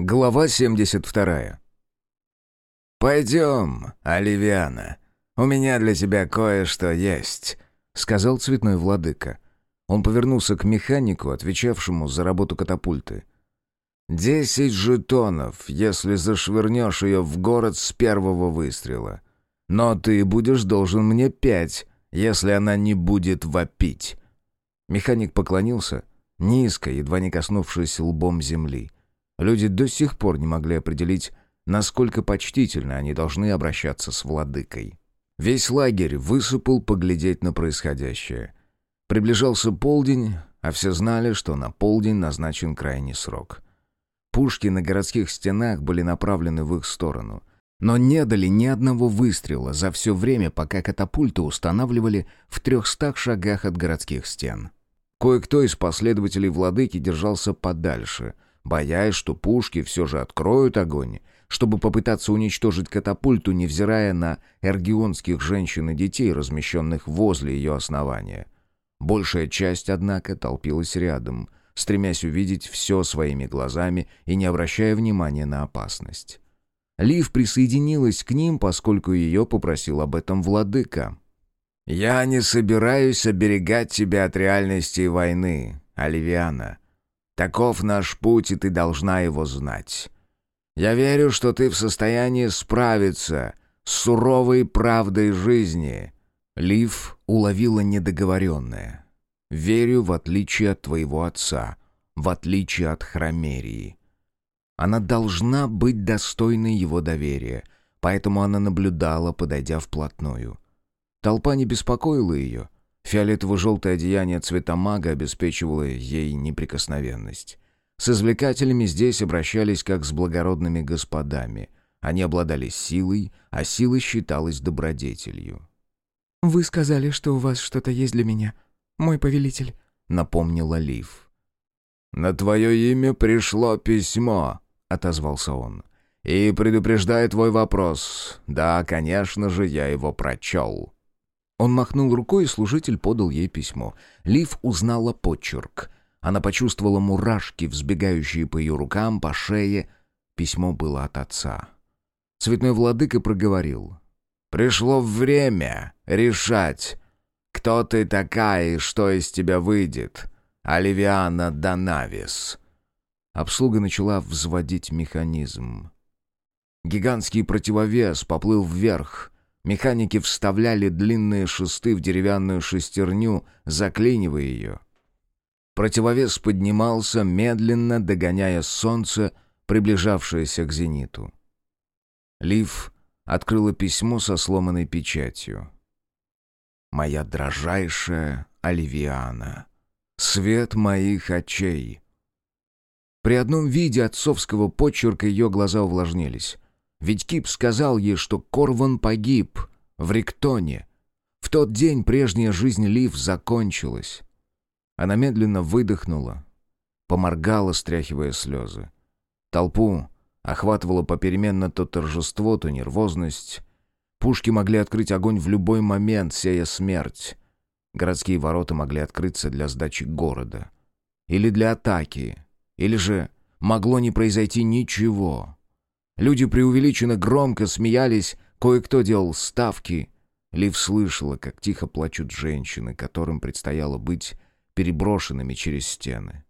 Глава 72. «Пойдем, Оливиана. У меня для тебя кое-что есть», — сказал цветной владыка. Он повернулся к механику, отвечавшему за работу катапульты. «Десять жетонов, если зашвырнешь ее в город с первого выстрела. Но ты будешь должен мне пять, если она не будет вопить». Механик поклонился, низко, едва не коснувшись лбом земли. Люди до сих пор не могли определить, насколько почтительно они должны обращаться с владыкой. Весь лагерь высыпал поглядеть на происходящее. Приближался полдень, а все знали, что на полдень назначен крайний срок. Пушки на городских стенах были направлены в их сторону, но не дали ни одного выстрела за все время, пока катапульты устанавливали в трехстах шагах от городских стен. Кое-кто из последователей владыки держался подальше — боясь, что пушки все же откроют огонь, чтобы попытаться уничтожить катапульту, невзирая на эргионских женщин и детей, размещенных возле ее основания. Большая часть, однако, толпилась рядом, стремясь увидеть все своими глазами и не обращая внимания на опасность. Лив присоединилась к ним, поскольку ее попросил об этом владыка. «Я не собираюсь оберегать тебя от реальности войны, Оливиана», Таков наш путь, и ты должна его знать. Я верю, что ты в состоянии справиться с суровой правдой жизни». Лив уловила недоговоренное. «Верю, в отличие от твоего отца, в отличие от Хромерии». Она должна быть достойной его доверия, поэтому она наблюдала, подойдя вплотную. Толпа не беспокоила ее — Фиолетово-желтое одеяние цвета мага обеспечивало ей неприкосновенность. С извлекателями здесь обращались как с благородными господами. Они обладали силой, а сила считалась добродетелью. «Вы сказали, что у вас что-то есть для меня, мой повелитель», — напомнила Лив. «На твое имя пришло письмо», — отозвался он. «И предупреждая твой вопрос, да, конечно же, я его прочел». Он махнул рукой, и служитель подал ей письмо. Лив узнала почерк. Она почувствовала мурашки, взбегающие по ее рукам, по шее. Письмо было от отца. Цветной владыка проговорил. «Пришло время решать, кто ты такая и что из тебя выйдет. Оливиана Данавис». Обслуга начала взводить механизм. Гигантский противовес поплыл вверх — Механики вставляли длинные шесты в деревянную шестерню, заклинивая ее. Противовес поднимался, медленно догоняя солнце, приближавшееся к зениту. Лив открыла письмо со сломанной печатью. «Моя дрожайшая Оливиана, свет моих очей». При одном виде отцовского почерка ее глаза увлажнились. Ведь Кип сказал ей, что Корван погиб в Риктоне. В тот день прежняя жизнь Лив закончилась. Она медленно выдохнула, поморгала, стряхивая слезы. Толпу охватывало попеременно то торжество, то нервозность. Пушки могли открыть огонь в любой момент, сея смерть. Городские ворота могли открыться для сдачи города. Или для атаки. Или же могло не произойти ничего. Люди преувеличенно громко смеялись, кое-кто делал ставки. Лив слышала, как тихо плачут женщины, которым предстояло быть переброшенными через стены.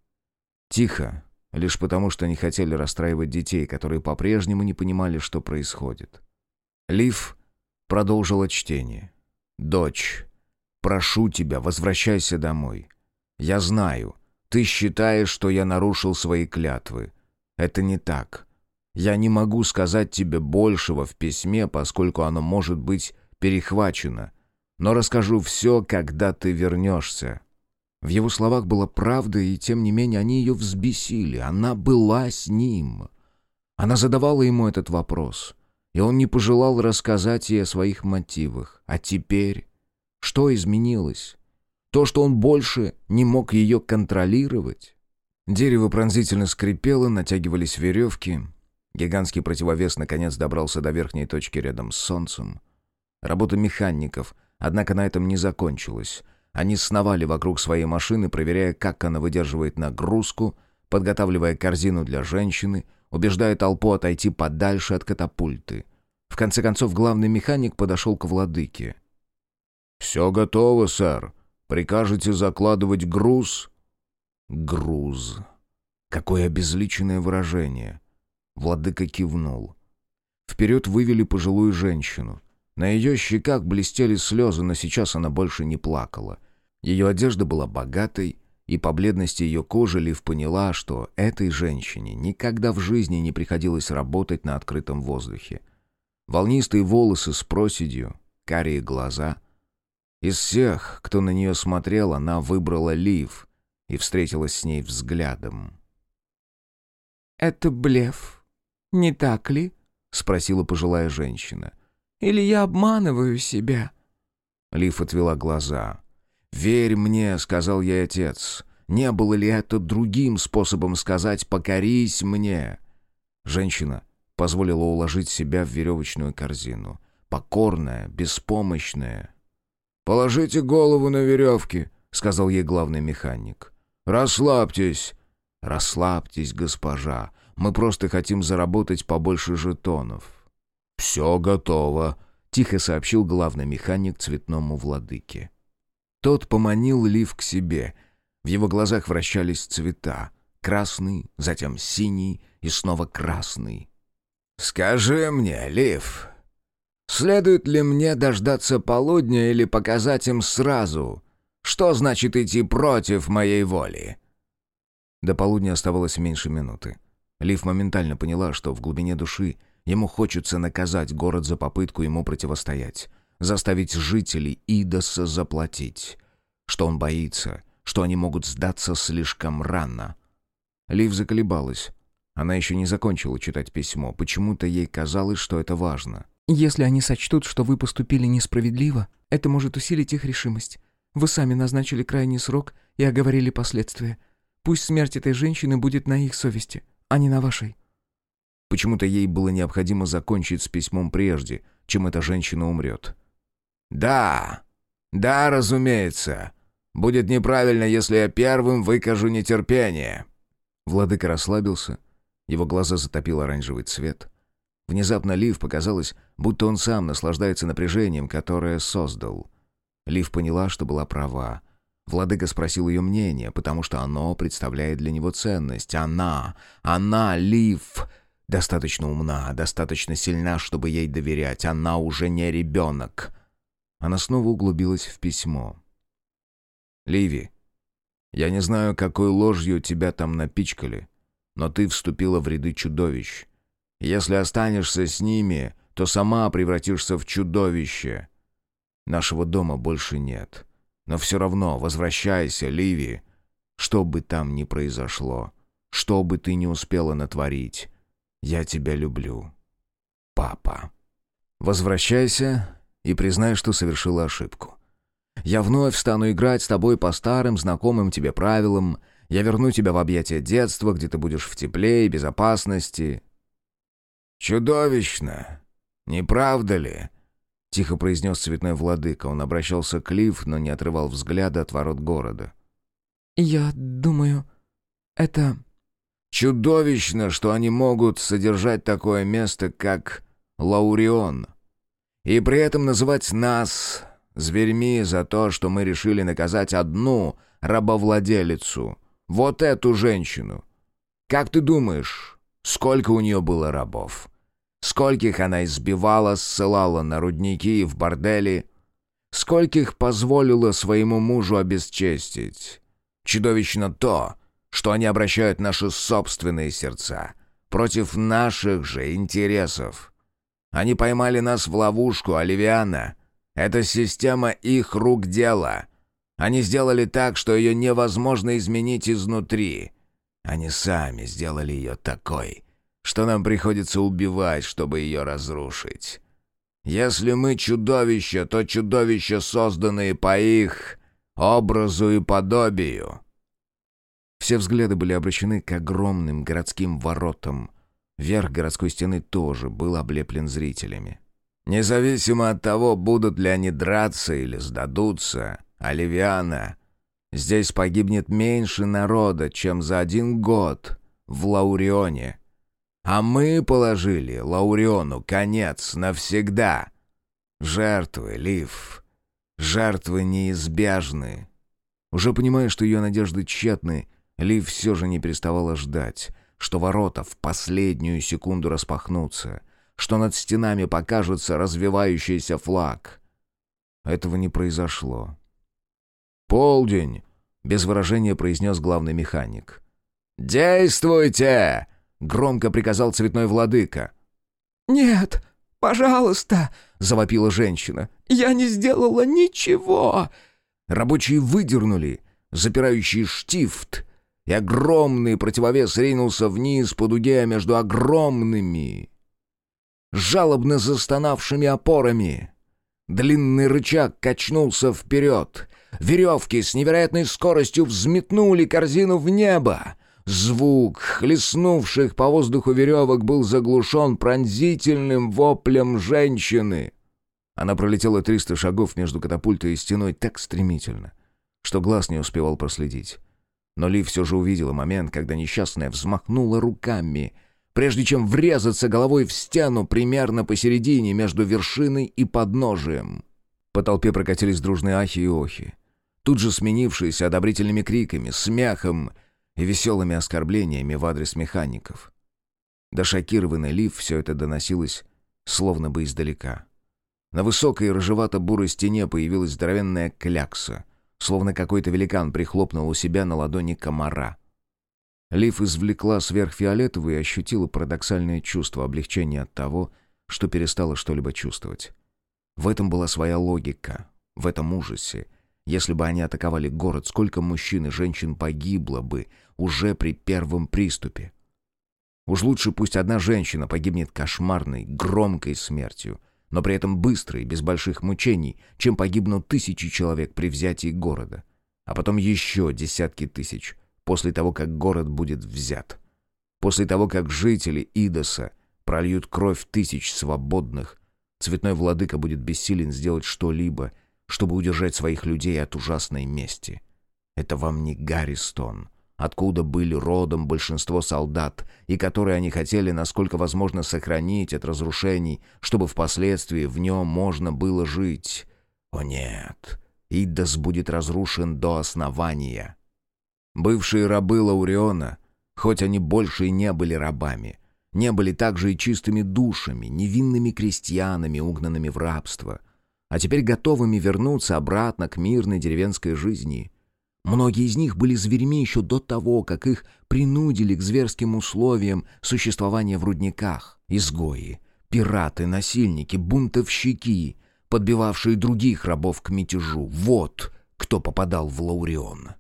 Тихо, лишь потому, что не хотели расстраивать детей, которые по-прежнему не понимали, что происходит. Лив продолжила чтение. «Дочь, прошу тебя, возвращайся домой. Я знаю, ты считаешь, что я нарушил свои клятвы. Это не так. Я не могу сказать тебе большего в письме, поскольку оно может быть перехвачено. Но расскажу все, когда ты вернешься». В его словах была правда, и тем не менее они ее взбесили. Она была с ним. Она задавала ему этот вопрос, и он не пожелал рассказать ей о своих мотивах. А теперь что изменилось? То, что он больше не мог ее контролировать? Дерево пронзительно скрипело, натягивались веревки — Гигантский противовес наконец добрался до верхней точки рядом с Солнцем. Работа механиков, однако, на этом не закончилась. Они сновали вокруг своей машины, проверяя, как она выдерживает нагрузку, подготавливая корзину для женщины, убеждая толпу отойти подальше от катапульты. В конце концов, главный механик подошел к владыке. «Все готово, сэр. Прикажете закладывать груз?» «Груз». Какое обезличенное выражение. Владыка кивнул. Вперед вывели пожилую женщину. На ее щеках блестели слезы, но сейчас она больше не плакала. Ее одежда была богатой, и по бледности ее кожи Лив поняла, что этой женщине никогда в жизни не приходилось работать на открытом воздухе. Волнистые волосы с проседью, карие глаза. Из всех, кто на нее смотрел, она выбрала Лив и встретилась с ней взглядом. «Это блеф, не так ли?» — спросила пожилая женщина. «Или я обманываю себя?» Лив отвела глаза. «Верь мне», — сказал ей отец. «Не было ли это другим способом сказать «покорись мне»?» Женщина позволила уложить себя в веревочную корзину. Покорная, беспомощная. «Положите голову на веревки», — сказал ей главный механик. «Расслабьтесь». «Расслабьтесь, госпожа. Мы просто хотим заработать побольше жетонов». «Все готово», — тихо сообщил главный механик цветному владыке. Тот поманил Лив к себе. В его глазах вращались цвета. Красный, затем синий и снова красный. «Скажи мне, Лив, следует ли мне дождаться полудня или показать им сразу? Что значит идти против моей воли?» До полудня оставалось меньше минуты. Лив моментально поняла, что в глубине души Ему хочется наказать город за попытку ему противостоять, заставить жителей Идоса заплатить. Что он боится, что они могут сдаться слишком рано. Лив заколебалась. Она еще не закончила читать письмо. Почему-то ей казалось, что это важно. «Если они сочтут, что вы поступили несправедливо, это может усилить их решимость. Вы сами назначили крайний срок и оговорили последствия. Пусть смерть этой женщины будет на их совести, а не на вашей. Почему-то ей было необходимо закончить с письмом прежде, чем эта женщина умрет. «Да, да, разумеется. Будет неправильно, если я первым выкажу нетерпение». Владыка расслабился. Его глаза затопил оранжевый цвет. Внезапно Лив показалось, будто он сам наслаждается напряжением, которое создал. Лив поняла, что была права. Владыка спросил ее мнение, потому что оно представляет для него ценность. Она, она, Лив, Достаточно умна, достаточно сильна, чтобы ей доверять. Она уже не ребенок. Она снова углубилась в письмо. «Ливи, я не знаю, какой ложью тебя там напичкали, но ты вступила в ряды чудовищ. Если останешься с ними, то сама превратишься в чудовище. Нашего дома больше нет. Но все равно возвращайся, Ливи. Что бы там ни произошло, что бы ты не успела натворить, я тебя люблю. Папа. Возвращайся и признай, что совершила ошибку. Я вновь стану играть с тобой по старым, знакомым тебе правилам. Я верну тебя в объятия детства, где ты будешь в тепле и безопасности. Чудовищно. Не правда ли? Тихо произнес цветной владыка. Он обращался к Лив, но не отрывал взгляда от ворот города. «Я думаю, это Чудовищно, что они могут содержать такое место, как Лаурион. И при этом называть нас зверьми за то, что мы решили наказать одну рабовладелицу, вот эту женщину. Как ты думаешь, сколько у нее было рабов? Скольких она избивала, ссылала на рудники и в бордели? Скольких позволила своему мужу обесчестить? Чудовищно то, что они обращают наши собственные сердца против наших же интересов. Они поймали нас в ловушку, Оливиана. Это система их рук дела. Они сделали так, что ее невозможно изменить изнутри. Они сами сделали ее такой, что нам приходится убивать, чтобы ее разрушить. Если мы чудовища, то чудовища, созданные по их образу и подобию. Все взгляды были обращены к огромным городским воротам. Верх городской стены тоже был облеплен зрителями. «Независимо от того, будут ли они драться или сдадутся, Оливиана, здесь погибнет меньше народа, чем за один год в Лаурионе. А мы положили Лауриону конец навсегда. Жертвы, Лив, жертвы неизбежны». Уже понимая, что ее надежды тщетны, Лив все же не переставала ждать, что ворота в последнюю секунду распахнутся, что над стенами покажется развивающийся флаг. Этого не произошло. «Полдень!» — без выражения произнес главный механик. «Действуйте!» — громко приказал цветной владыка. «Нет, пожалуйста!» — завопила женщина. «Я не сделала ничего!» Рабочие выдернули запирающий штифт, и огромный противовес ринулся вниз по дуге между огромными, жалобно застонавшими опорами. Длинный рычаг качнулся вперед. Веревки с невероятной скоростью взметнули корзину в небо. Звук хлестнувших по воздуху веревок был заглушен пронзительным воплем женщины. Она пролетела триста шагов между катапультой и стеной так стремительно, что глаз не успевал проследить. Но Ли все же увидела момент, когда несчастная взмахнула руками, прежде чем врезаться головой в стену примерно посередине между вершиной и подножием. По толпе прокатились дружные ахи и охи, тут же сменившиеся одобрительными криками, смехом и веселыми оскорблениями в адрес механиков. До шокированной Лив все это доносилось словно бы издалека. На высокой рыжевато-бурой стене появилась здоровенная клякса, словно какой-то великан прихлопнул у себя на ладони комара. Лив извлекла сверхфиолетовую и ощутила парадоксальное чувство облегчения от того, что перестала что-либо чувствовать. В этом была своя логика, в этом ужасе. Если бы они атаковали город, сколько мужчин и женщин погибло бы уже при первом приступе? Уж лучше пусть одна женщина погибнет кошмарной, громкой смертью, но при этом быстро и без больших мучений, чем погибнут тысячи человек при взятии города. А потом еще десятки тысяч, после того, как город будет взят. После того, как жители Идоса прольют кровь тысяч свободных, цветной владыка будет бессилен сделать что-либо, чтобы удержать своих людей от ужасной мести. Это вам не Гарристон откуда были родом большинство солдат, и которые они хотели, насколько возможно, сохранить от разрушений, чтобы впоследствии в нем можно было жить. О нет, Иддас будет разрушен до основания. Бывшие рабы Лауриона, хоть они больше и не были рабами, не были также и чистыми душами, невинными крестьянами, угнанными в рабство, а теперь готовыми вернуться обратно к мирной деревенской жизни — Многие из них были зверьми еще до того, как их принудили к зверским условиям существования в рудниках. Изгои, пираты, насильники, бунтовщики, подбивавшие других рабов к мятежу. Вот кто попадал в Лаурион.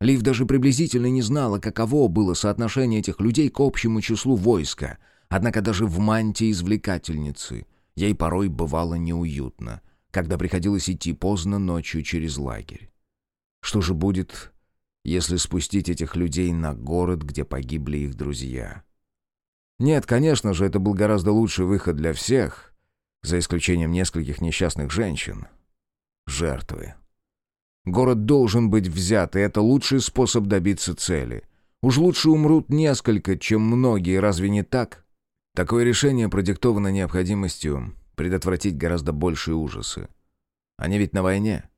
Лив даже приблизительно не знала, каково было соотношение этих людей к общему числу войска. Однако даже в мантии извлекательницы ей порой бывало неуютно, когда приходилось идти поздно ночью через лагерь. Что же будет, если спустить этих людей на город, где погибли их друзья? Нет, конечно же, это был гораздо лучший выход для всех, за исключением нескольких несчастных женщин. Жертвы. Город должен быть взят, и это лучший способ добиться цели. Уж лучше умрут несколько, чем многие, разве не так? Такое решение продиктовано необходимостью предотвратить гораздо большие ужасы. Они ведь на войне.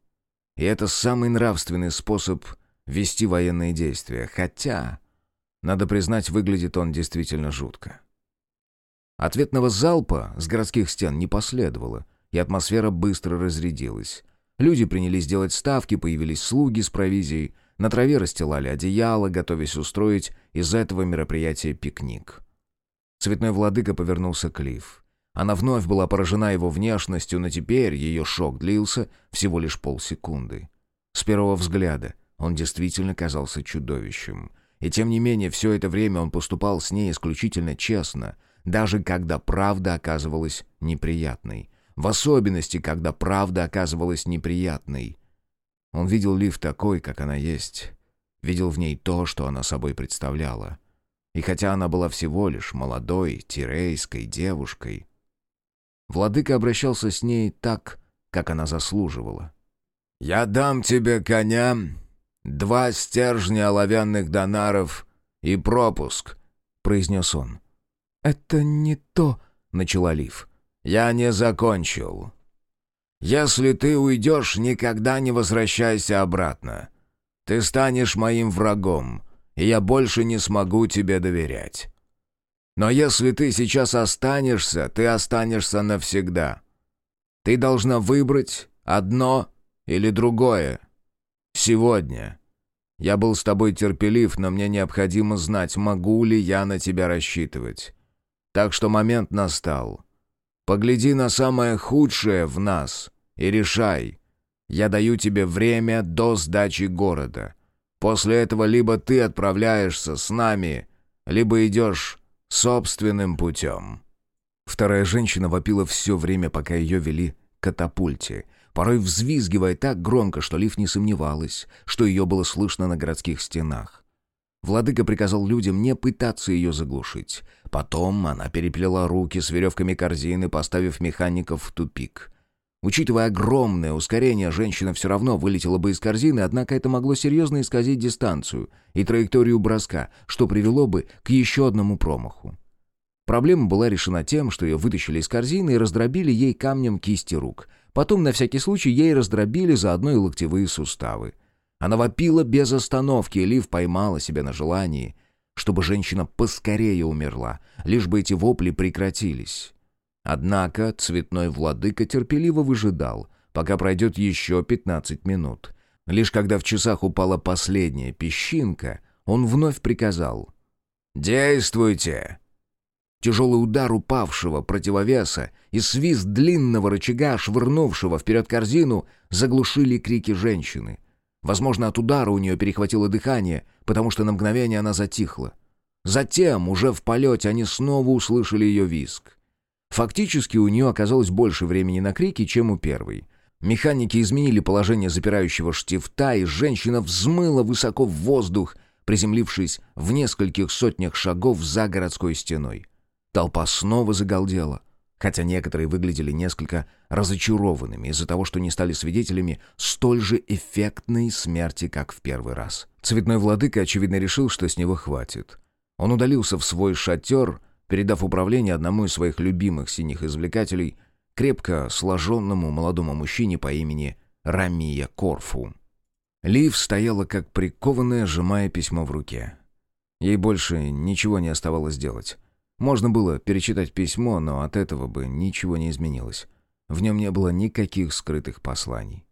И это самый нравственный способ вести военные действия. Хотя, надо признать, выглядит он действительно жутко. Ответного залпа с городских стен не последовало, и атмосфера быстро разрядилась. Люди принялись делать ставки, появились слуги с провизией, на траве расстилали одеяло, готовясь устроить из этого мероприятия пикник. Цветной владыка повернулся к Лив. Она вновь была поражена его внешностью, но теперь ее шок длился всего лишь полсекунды. С первого взгляда он действительно казался чудовищем. И тем не менее, все это время он поступал с ней исключительно честно, даже когда правда оказывалась неприятной. В особенности, когда правда оказывалась неприятной. Он видел Лив такой, как она есть. Видел в ней то, что она собой представляла. И хотя она была всего лишь молодой, тирейской девушкой, Владыка обращался с ней так, как она заслуживала. «Я дам тебе коня, два стержня оловянных донаров и пропуск», — произнес он. «Это не то», — начала Лив. «Я не закончил. Если ты уйдешь, никогда не возвращайся обратно. Ты станешь моим врагом, и я больше не смогу тебе доверять. Но если ты сейчас останешься, ты останешься навсегда. Ты должна выбрать одно или другое. Сегодня. Я был с тобой терпелив, но мне необходимо знать, могу ли я на тебя рассчитывать. Так что момент настал. Погляди на самое худшее в нас и решай. Я даю тебе время до сдачи города. После этого либо ты отправляешься с нами, либо идешь собственным путем». Вторая женщина вопила все время, пока ее вели к катапульте, порой взвизгивая так громко, что Лив не сомневалась, что ее было слышно на городских стенах. Владыка приказал людям не пытаться ее заглушить. Потом она переплела руки с веревками корзины, поставив механиков в тупик. Учитывая огромное ускорение, женщина все равно вылетела бы из корзины, однако это могло серьезно исказить дистанцию и траекторию броска, что привело бы к еще одному промаху. Проблема была решена тем, что ее вытащили из корзины и раздробили ей камнем кисти рук. Потом, на всякий случай, ей раздробили заодно и локтевые суставы. Она вопила без остановки, и Лив поймала себя на желании, чтобы женщина поскорее умерла, лишь бы эти вопли прекратились. Однако цветной владыка терпеливо выжидал, пока пройдет еще 15 минут. Лишь когда в часах упала последняя песчинка, он вновь приказал «Действуйте!». Тяжелый удар упавшего противовеса и свист длинного рычага, швырнувшего вперед корзину, заглушили крики женщины. Возможно, от удара у нее перехватило дыхание, потому что на мгновение она затихла. Затем, уже в полете, они снова услышали ее визг. Фактически у нее оказалось больше времени на крики, чем у первой. Механики изменили положение запирающего штифта, и женщина взмыла высоко в воздух, приземлившись в нескольких сотнях шагов за городской стеной. Толпа снова загалдела, хотя некоторые выглядели несколько разочарованными из-за того, что не стали свидетелями столь же эффектной смерти, как в первый раз. Цветной владыка, очевидно, решил, что с него хватит. Он удалился в свой шатер — передав управление одному из своих любимых синих извлекателей, крепко сложенному молодому мужчине по имени Рамия Корфу. Лив стояла как прикованная, сжимая письмо в руке. Ей больше ничего не оставалось делать. Можно было перечитать письмо, но от этого бы ничего не изменилось. В нем не было никаких скрытых посланий.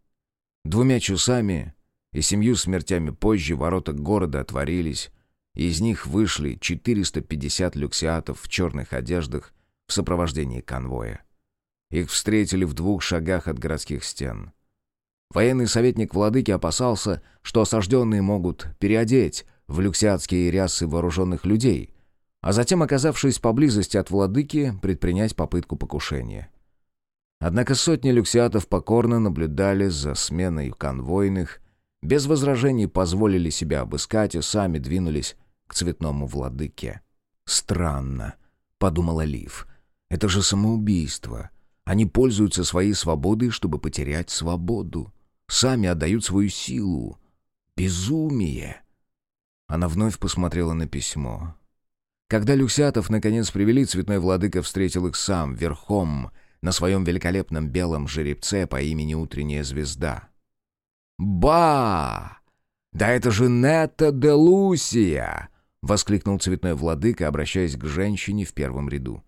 Двумя часами и семью смертями позже ворота города отворились, из них вышли 450 люксиатов в черных одеждах в сопровождении конвоя. Их встретили в двух шагах от городских стен. Военный советник владыки опасался, что осажденные могут переодеть в люксиатские рясы вооруженных людей, а затем, оказавшись поблизости от владыки, предпринять попытку покушения. Однако сотни люксиатов покорно наблюдали за сменой конвойных, без возражений позволили себя обыскать и сами двинулись к цветному владыке. «Странно», — подумала Лив. «Это же самоубийство. Они пользуются своей свободой, чтобы потерять свободу. Сами отдают свою силу. Безумие!» Она вновь посмотрела на письмо. Когда Люксиатов наконец привели, цветной владыка встретил их сам, верхом, на своем великолепном белом жеребце по имени Утренняя Звезда. «Ба! Да это же Нетта де Лусия!» — воскликнул цветной владыка, обращаясь к женщине в первом ряду.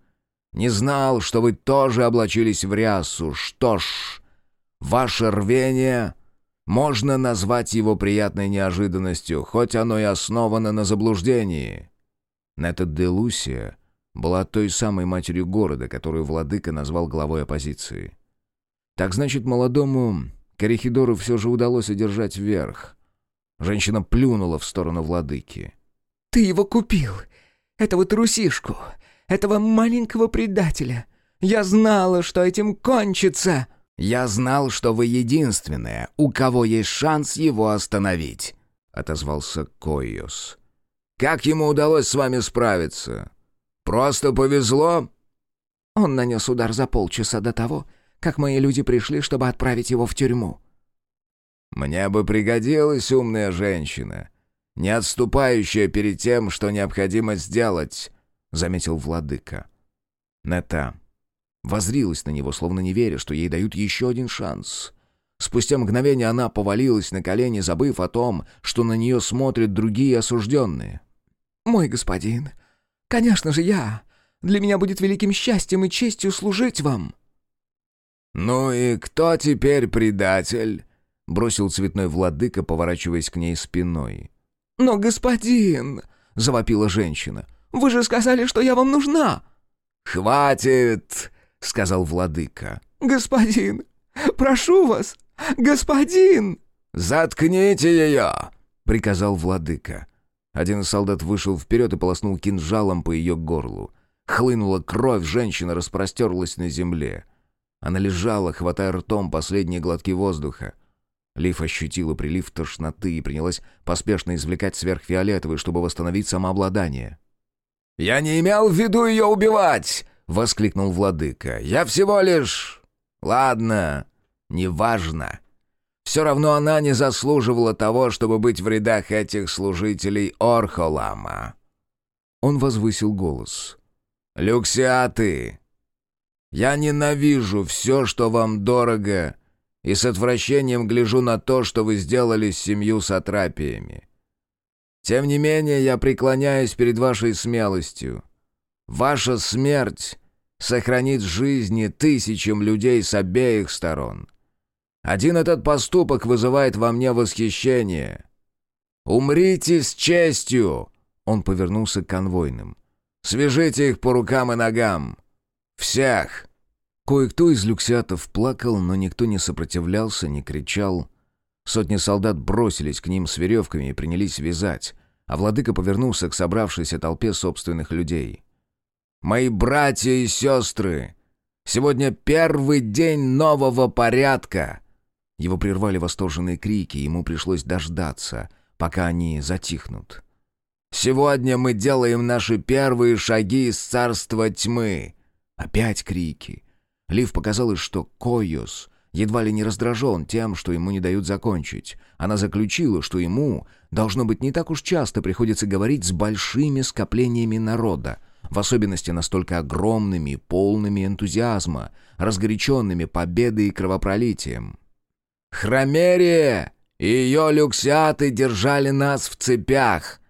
«Не знал, что вы тоже облачились в рясу. Что ж, ваше рвение можно назвать его приятной неожиданностью, хоть оно и основано на заблуждении». Нета де Лусия была той самой матерью города, которую владыка назвал главой оппозиции. Так значит, молодому Корихидору все же удалось одержать верх. Женщина плюнула в сторону владыки. Ты его купил. Этого трусишку. Этого маленького предателя. Я знала, что этим кончится. Я знал, что вы единственная, у кого есть шанс его остановить, отозвался Койос. Как ему удалось с вами справиться? Просто повезло? Он нанес удар за полчаса до того, как мои люди пришли, чтобы отправить его в тюрьму. Мне бы пригодилась умная женщина, не отступающая перед тем, что необходимо сделать», — заметил владыка. Нета возрилась на него, словно не веря, что ей дают еще один шанс. Спустя мгновение она повалилась на колени, забыв о том, что на нее смотрят другие осужденные. «Мой господин, конечно же я. Для меня будет великим счастьем и честью служить вам». «Ну и кто теперь предатель?» — бросил цветной владыка, поворачиваясь к ней спиной. «Но, господин!» — завопила женщина. «Вы же сказали, что я вам нужна!» «Хватит!» — сказал владыка. «Господин! Прошу вас! Господин!» «Заткните ее!» — приказал владыка. Один из солдат вышел вперед и полоснул кинжалом по ее горлу. Хлынула кровь, женщина распростерлась на земле. Она лежала, хватая ртом последние глотки воздуха. Лив ощутила прилив тошноты и принялась поспешно извлекать сверхфиолетовый, чтобы восстановить самообладание. «Я не имел в виду ее убивать!» — воскликнул владыка. «Я всего лишь... Ладно, неважно. Все равно она не заслуживала того, чтобы быть в рядах этих служителей Орхолама». Он возвысил голос. «Люксиаты, я ненавижу все, что вам дорого, и с отвращением гляжу на то, что вы сделали с семью сатрапиями. Тем не менее, я преклоняюсь перед вашей смелостью. Ваша смерть сохранит жизни тысячам людей с обеих сторон. Один этот поступок вызывает во мне восхищение. Умрите с честью!» Он повернулся к конвойным. «Свяжите их по рукам и ногам. Всех!» Кое-кто из люксиатов плакал, но никто не сопротивлялся, не кричал. Сотни солдат бросились к ним с веревками и принялись вязать, а владыка повернулся к собравшейся толпе собственных людей. «Мои братья и сестры! Сегодня первый день нового порядка!» Его прервали восторженные крики, ему пришлось дождаться, пока они затихнут. «Сегодня мы делаем наши первые шаги из царства тьмы!» Опять крики. Лив показалось, что Койос едва ли не раздражен тем, что ему не дают закончить. Она заключила, что ему, должно быть, не так уж часто приходится говорить с большими скоплениями народа, в особенности настолько огромными, полными энтузиазма, разгоряченными победой и кровопролитием. «Хромерия и ее люксиаты держали нас в цепях.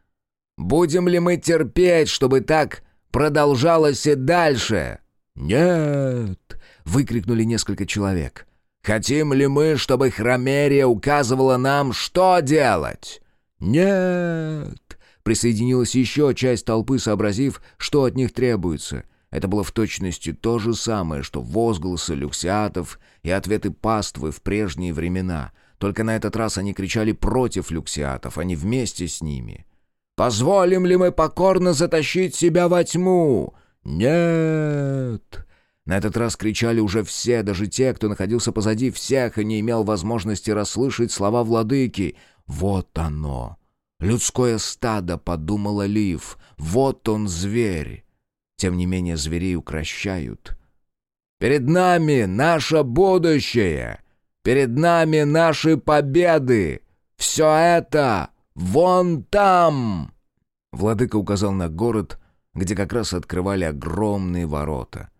Будем ли мы терпеть, чтобы так продолжалось и дальше?» «Нет!» — выкрикнули несколько человек. Хотим ли мы, чтобы Хромерия указывала нам, что делать? Нет. Присоединилась еще часть толпы, сообразив, что от них требуется. Это было в точности то же самое, что возгласы люксиатов и ответы паствы в прежние времена. Только на этот раз они кричали против люксиатов, а не вместе с ними. «Позволим ли мы покорно затащить себя во тьму?» «Нет!» На этот раз кричали уже все, даже те, кто находился позади всех и не имел возможности расслышать слова владыки. «Вот оно! Людское стадо!» — подумала Лив. «Вот он, зверь!» Тем не менее, зверей укращают. «Перед нами наше будущее! Перед нами наши победы! Все это вон там!» Владыка указал на город, где как раз открывали огромные ворота.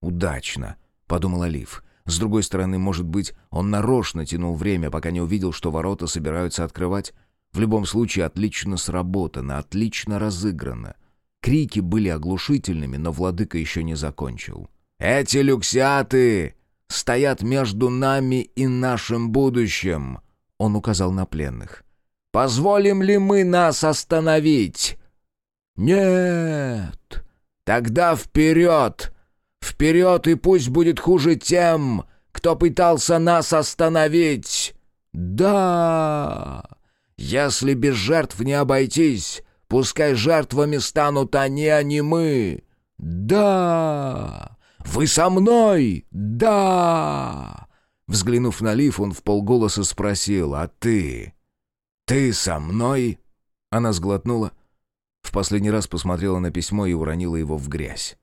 «Удачно», — подумал Олив. С другой стороны, может быть, он нарочно тянул время, пока не увидел, что ворота собираются открывать. В любом случае, отлично сработано, отлично разыграно. Крики были оглушительными, но владыка еще не закончил. «Эти люксиаты стоят между нами и нашим будущим», — он указал на пленных. «Позволим ли мы нас остановить?» «Нет!» «Тогда вперед!» Вперед, и пусть будет хуже тем, кто пытался нас остановить. Да, если без жертв не обойтись, пускай жертвами станут они, а не мы. Да, вы со мной? Да. Взглянув на Лив, он в полголоса спросил, а ты? Ты со мной? Она сглотнула, в последний раз посмотрела на письмо и уронила его в грязь.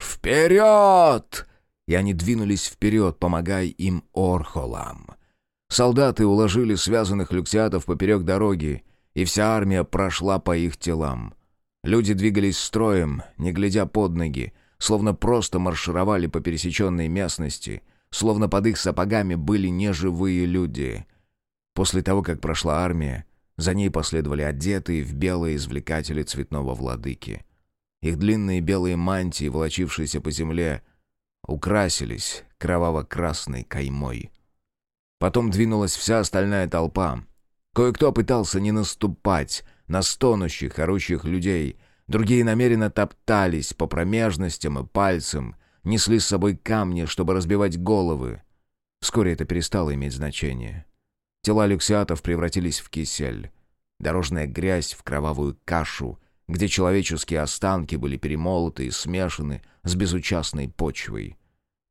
«Вперед!» И они двинулись вперед, помогая им Орхолам. Солдаты уложили связанных люксиатов поперек дороги, и вся армия прошла по их телам. Люди двигались строем, не глядя под ноги, словно просто маршировали по пересеченной местности, словно под их сапогами были неживые люди. После того, как прошла армия, за ней последовали одетые в белые извлекатели цветного владыки. Их длинные белые мантии, волочившиеся по земле, украсились кроваво-красной каймой. Потом двинулась вся остальная толпа. Кое-кто пытался не наступать на стонущих, орущих людей. Другие намеренно топтались по промежностям и пальцам, несли с собой камни, чтобы разбивать головы. Вскоре это перестало иметь значение. Тела люксиатов превратились в кисель. Дорожная грязь в кровавую кашу, где человеческие останки были перемолоты и смешаны с безучастной почвой.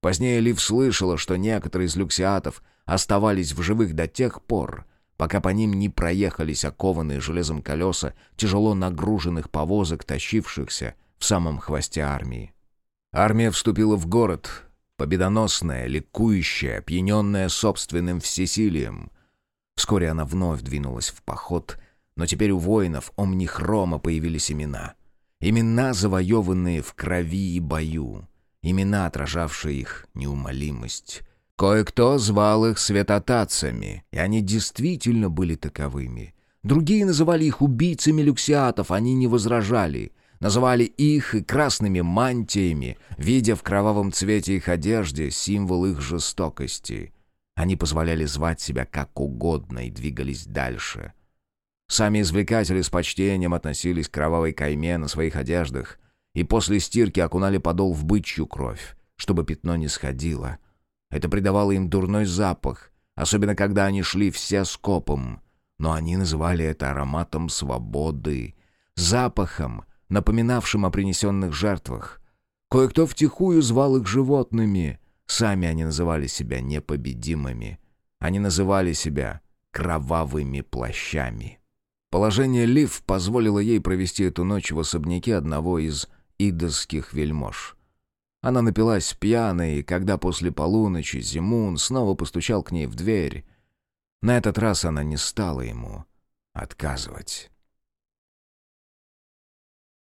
Позднее Лив слышала, что некоторые из люксиатов оставались в живых до тех пор, пока по ним не проехались окованные железом колеса тяжело нагруженных повозок, тащившихся в самом хвосте армии. Армия вступила в город, победоносная, ликующая, опьяненная собственным всесилием. Вскоре она вновь двинулась в поход, но теперь у воинов Омнихрома появились имена. Имена, завоеванные в крови и бою. Имена, отражавшие их неумолимость. Кое-кто звал их святотатцами, и они действительно были таковыми. Другие называли их убийцами люксиатов, они не возражали. Называли их и красными мантиями, видя в кровавом цвете их одежды символ их жестокости. Они позволяли звать себя как угодно и двигались дальше. Сами извлекатели с почтением относились к кровавой кайме на своих одеждах и после стирки окунали подол в бычью кровь, чтобы пятно не сходило — это придавало им дурной запах, особенно когда они шли все скопом. Но они называли это ароматом свободы, запахом, напоминавшим о принесенных жертвах. Кое-кто втихую звал их животными. Сами они называли себя непобедимыми. Они называли себя кровавыми плащами. Положение Лив позволило ей провести эту ночь в особняке одного из идосских вельмож. Она напилась пьяной, и когда после полуночи Зимун снова постучал к ней в дверь, на этот раз она не стала ему отказывать.